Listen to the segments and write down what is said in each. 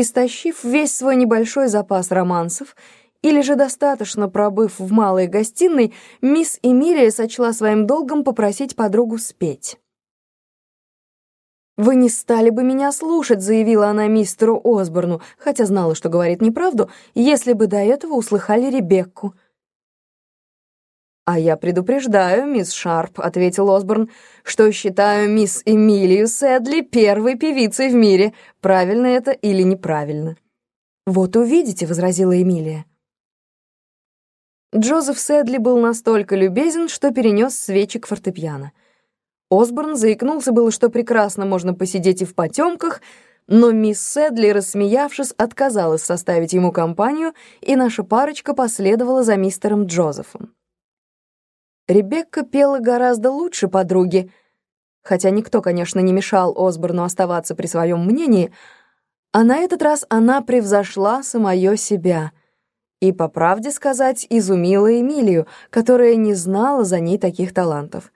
Истощив весь свой небольшой запас романсов, или же достаточно пробыв в малой гостиной, мисс Эмилия сочла своим долгом попросить подругу спеть. «Вы не стали бы меня слушать», — заявила она мистеру Осборну, хотя знала, что говорит неправду, если бы до этого услыхали Ребекку. «А я предупреждаю, мисс Шарп», — ответил Осборн, «что считаю мисс Эмилию Сэдли первой певицей в мире. Правильно это или неправильно?» «Вот увидите», — возразила Эмилия. Джозеф Сэдли был настолько любезен, что перенес свечи к фортепиано. Осборн заикнулся было, что прекрасно можно посидеть и в потемках, но мисс Сэдли, рассмеявшись, отказалась составить ему компанию, и наша парочка последовала за мистером Джозефом. Ребекка пела гораздо лучше подруги, хотя никто, конечно, не мешал Осборну оставаться при своем мнении, а на этот раз она превзошла самое себя — и, по правде сказать, изумила Эмилию, которая не знала за ней таких талантов.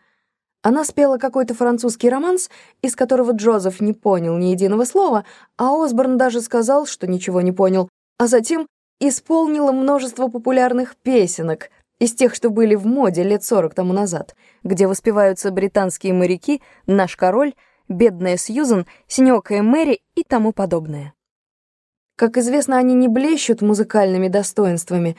Она спела какой-то французский романс, из которого Джозеф не понял ни единого слова, а Осборн даже сказал, что ничего не понял, а затем исполнила множество популярных песенок, из тех, что были в моде лет сорок тому назад, где воспеваются британские моряки, наш король, бедная Сьюзен, синёкая Мэри и тому подобное. Как известно, они не блещут музыкальными достоинствами,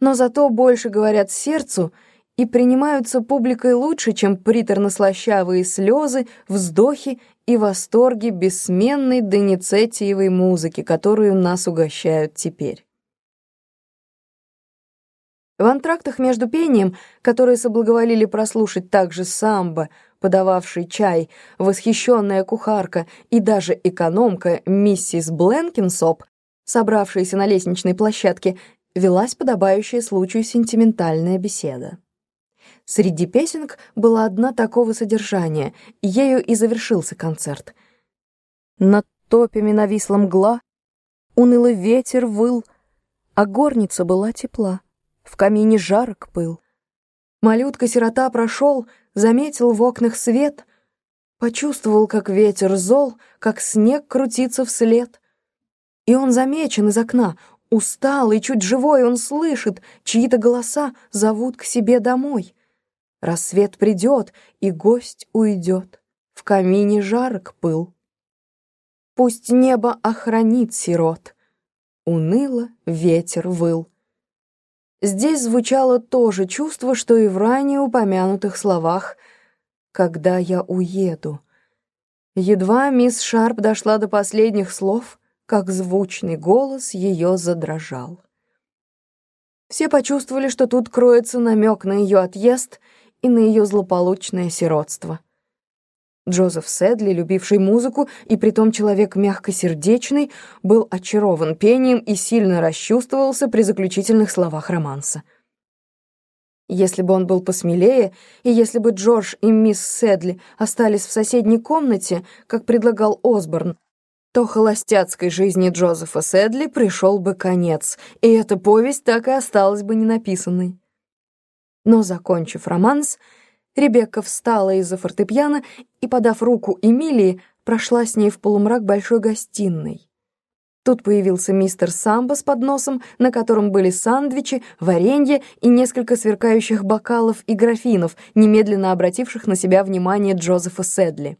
но зато больше говорят сердцу и принимаются публикой лучше, чем приторно-слащавые слезы, вздохи и восторги бессменной доницетиевой музыки, которую нас угощают теперь. В антрактах между пением, которые соблаговолили прослушать также самбо, подававший чай, восхищенная кухарка и даже экономка миссис Бленкинсоп, собравшиеся на лестничной площадке, велась подобающая случаю сентиментальная беседа. Среди песенок была одна такого содержания, ею и завершился концерт. Над топями нависла мгла, унылый ветер выл, а горница была тепла, в камине жарок пыл. Малютка-сирота прошел, заметил в окнах свет, почувствовал, как ветер зол, как снег крутится вслед. И он замечен из окна, усталый, чуть живой, он слышит, чьи-то голоса зовут к себе домой. Рассвет придет, и гость уйдет, в камине жарок пыл. Пусть небо охранит сирот, уныло ветер выл. Здесь звучало то же чувство, что и в ранее упомянутых словах «когда я уеду». Едва мисс Шарп дошла до последних слов — как звучный голос ее задрожал. Все почувствовали, что тут кроется намек на ее отъезд и на ее злополучное сиротство. Джозеф Сэдли, любивший музыку и притом человек мягкосердечный, был очарован пением и сильно расчувствовался при заключительных словах романса. Если бы он был посмелее, и если бы Джордж и мисс Сэдли остались в соседней комнате, как предлагал Осборн, то холостяцкой жизни Джозефа Сэдли пришел бы конец, и эта повесть так и осталась бы ненаписанной. Но, закончив романс, Ребекка встала из-за фортепиано и, подав руку Эмилии, прошла с ней в полумрак большой гостиной. Тут появился мистер Самбо с подносом, на котором были сандвичи, варенье и несколько сверкающих бокалов и графинов, немедленно обративших на себя внимание Джозефа Сэдли.